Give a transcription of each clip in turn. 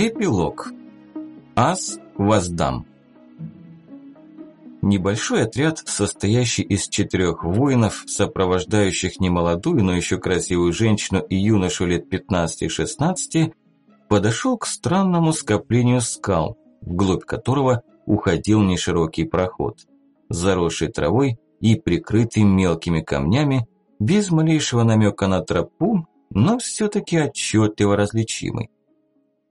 Эпилог. Ас воздам. Небольшой отряд, состоящий из четырех воинов, сопровождающих немолодую, но еще красивую женщину и юношу лет 15-16, подошел к странному скоплению скал, вглубь которого уходил неширокий проход, заросший травой и прикрытый мелкими камнями, без малейшего намека на тропу, но все-таки отчетливо различимый.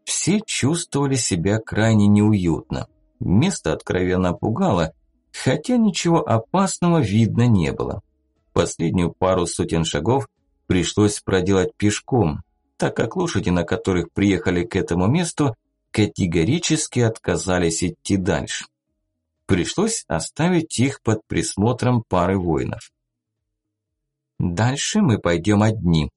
Все чувствовали себя крайне неуютно. Место откровенно пугало, хотя ничего опасного видно не было. Последнюю пару сотен шагов пришлось проделать пешком, так как лошади, на которых приехали к этому месту, категорически отказались идти дальше. Пришлось оставить их под присмотром пары воинов. «Дальше мы пойдем одни», –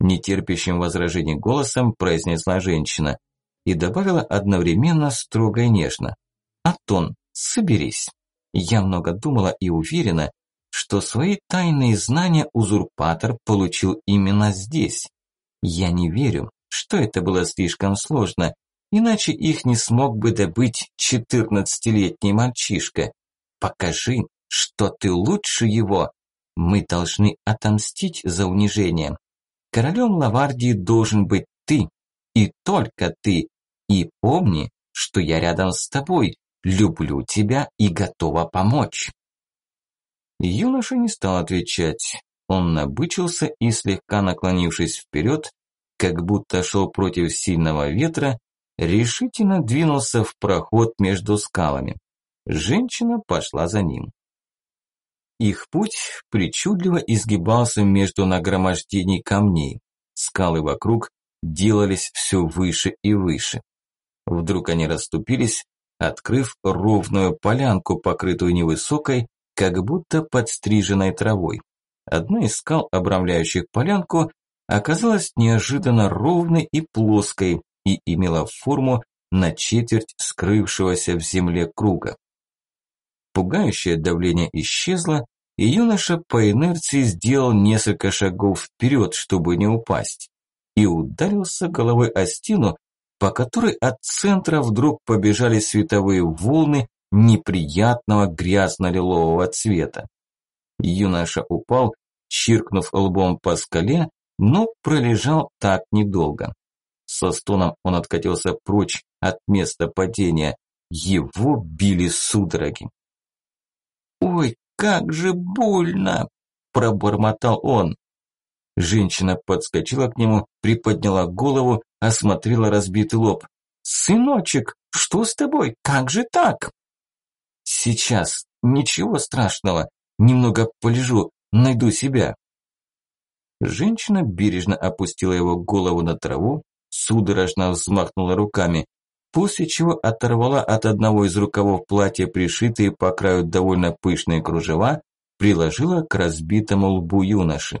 нетерпящим возражений голосом произнесла женщина и добавила одновременно строго и нежно. «Атон, соберись. Я много думала и уверена, что свои тайные знания узурпатор получил именно здесь. Я не верю, что это было слишком сложно, иначе их не смог бы добыть четырнадцатилетний мальчишка. Покажи, что ты лучше его. Мы должны отомстить за унижение. Королем Лавардии должен быть ты, и только ты. И помни, что я рядом с тобой, люблю тебя и готова помочь. Юноша не стал отвечать. Он набычился и, слегка наклонившись вперед, как будто шел против сильного ветра, решительно двинулся в проход между скалами. Женщина пошла за ним. Их путь причудливо изгибался между нагромождений камней. Скалы вокруг делались все выше и выше. Вдруг они расступились, открыв ровную полянку, покрытую невысокой, как будто подстриженной травой. Одна из скал, обрамляющих полянку, оказалась неожиданно ровной и плоской и имела форму на четверть скрывшегося в земле круга. Пугающее давление исчезло, и юноша по инерции сделал несколько шагов вперед, чтобы не упасть, и ударился головой о стену, по которой от центра вдруг побежали световые волны неприятного грязно-лилового цвета. Юноша упал, чиркнув лбом по скале, но пролежал так недолго. Со стоном он откатился прочь от места падения. Его били судороги. «Ой, как же больно!» – пробормотал он. Женщина подскочила к нему, приподняла голову, осмотрела разбитый лоб. «Сыночек, что с тобой? Как же так?» «Сейчас. Ничего страшного. Немного полежу, найду себя». Женщина бережно опустила его голову на траву, судорожно взмахнула руками, после чего оторвала от одного из рукавов платья пришитые по краю довольно пышные кружева, приложила к разбитому лбу юноши.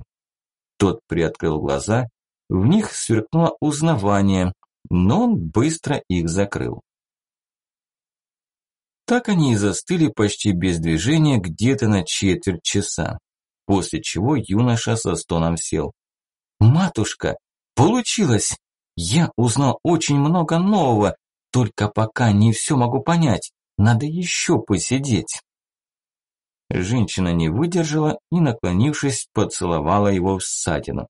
Тот приоткрыл глаза, в них сверкнуло узнавание, но он быстро их закрыл. Так они и застыли почти без движения где-то на четверть часа после чего юноша со стоном сел. «Матушка, получилось! Я узнал очень много нового, только пока не все могу понять, надо еще посидеть». Женщина не выдержала и, наклонившись, поцеловала его в ссадину.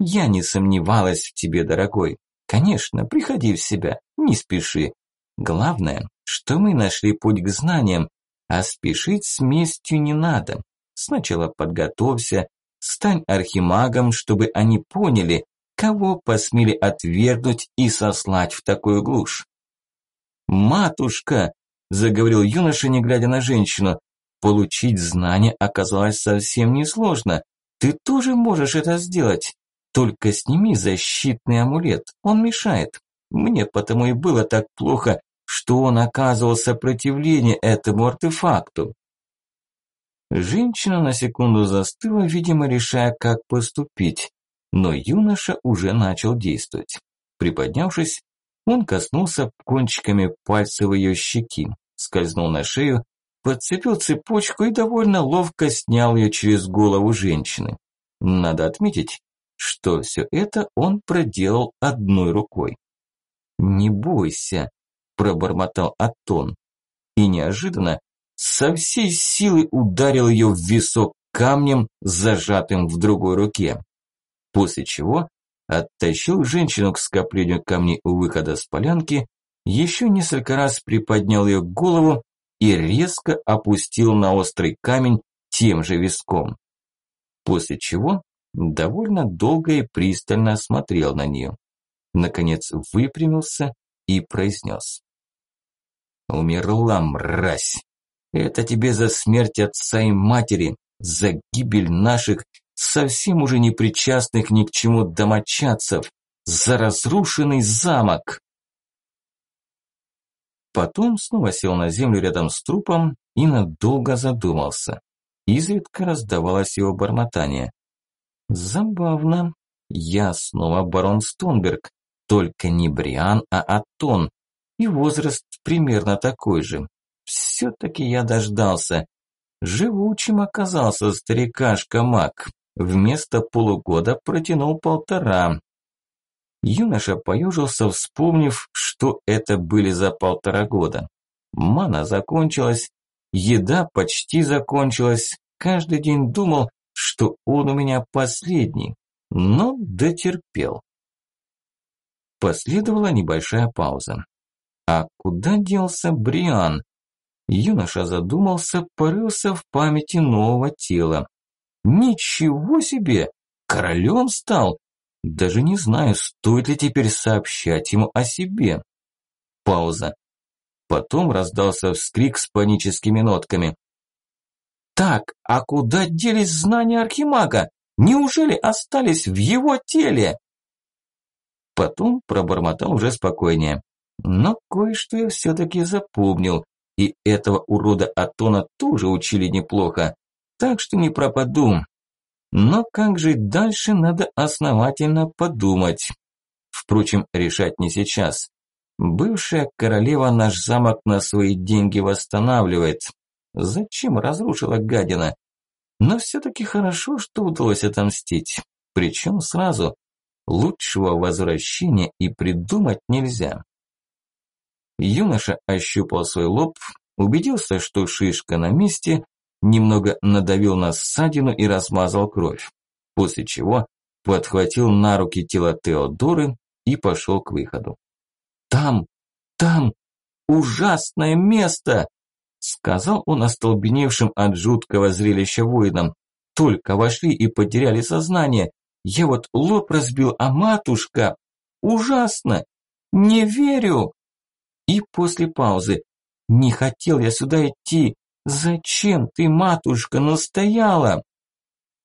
«Я не сомневалась в тебе, дорогой. Конечно, приходи в себя, не спеши. Главное, что мы нашли путь к знаниям, а спешить с местью не надо. Сначала подготовься, стань архимагом, чтобы они поняли, кого посмели отвергнуть и сослать в такую глушь. «Матушка!» – заговорил юноша, не глядя на женщину. «Получить знания оказалось совсем несложно. Ты тоже можешь это сделать. Только сними защитный амулет, он мешает. Мне потому и было так плохо, что он оказывал сопротивление этому артефакту. Женщина на секунду застыла, видимо, решая, как поступить, но юноша уже начал действовать. Приподнявшись, он коснулся кончиками пальцев ее щеки, скользнул на шею, подцепил цепочку и довольно ловко снял ее через голову женщины. Надо отметить, что все это он проделал одной рукой. «Не бойся», – пробормотал Атон. И неожиданно со всей силы ударил ее в висок камнем, зажатым в другой руке. После чего оттащил женщину к скоплению камней у выхода с полянки, еще несколько раз приподнял ее голову и резко опустил на острый камень тем же виском. После чего довольно долго и пристально смотрел на нее. Наконец выпрямился и произнес. «Умерла, мразь! Это тебе за смерть отца и матери, за гибель наших, совсем уже не причастных ни к чему домочадцев, за разрушенный замок!» Потом снова сел на землю рядом с трупом и надолго задумался. Изредка раздавалось его бормотание. Забавно. Я снова барон Стонберг, только не Бриан, а Атон. И возраст примерно такой же. Все-таки я дождался. Живучим оказался старикашка Мак. Вместо полугода протянул полтора. Юноша поюжился, вспомнив, что это были за полтора года. Мана закончилась, еда почти закончилась. Каждый день думал, что он у меня последний, но дотерпел. Последовала небольшая пауза. А куда делся Бриан? Юноша задумался, порылся в памяти нового тела. Ничего себе! Королем стал! Даже не знаю, стоит ли теперь сообщать ему о себе. Пауза. Потом раздался вскрик с паническими нотками. Так, а куда делись знания Архимага? Неужели остались в его теле? Потом пробормотал уже спокойнее. Но кое-что я все-таки запомнил, и этого урода Атона тоже учили неплохо, так что не пропаду. Но как жить дальше, надо основательно подумать. Впрочем, решать не сейчас. Бывшая королева наш замок на свои деньги восстанавливает. Зачем разрушила гадина? Но все-таки хорошо, что удалось отомстить. Причем сразу. Лучшего возвращения и придумать нельзя. Юноша ощупал свой лоб, убедился, что шишка на месте, немного надавил на ссадину и размазал кровь. После чего подхватил на руки тело Теодоры и пошел к выходу. «Там! Там! Ужасное место!» Сказал он остолбеневшим от жуткого зрелища воинам. Только вошли и потеряли сознание. Я вот лоб разбил, а матушка... Ужасно! Не верю! И после паузы. Не хотел я сюда идти. Зачем ты, матушка, настояла?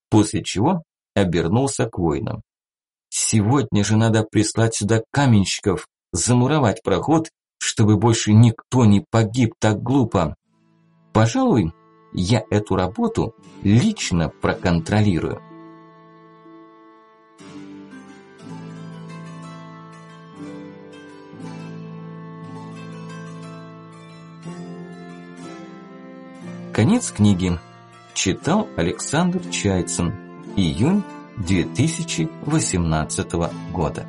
После чего обернулся к воинам. Сегодня же надо прислать сюда каменщиков, замуровать проход, чтобы больше никто не погиб так глупо. Пожалуй, я эту работу лично проконтролирую. Конец книги. Читал Александр Чайцин. Июнь 2018 года.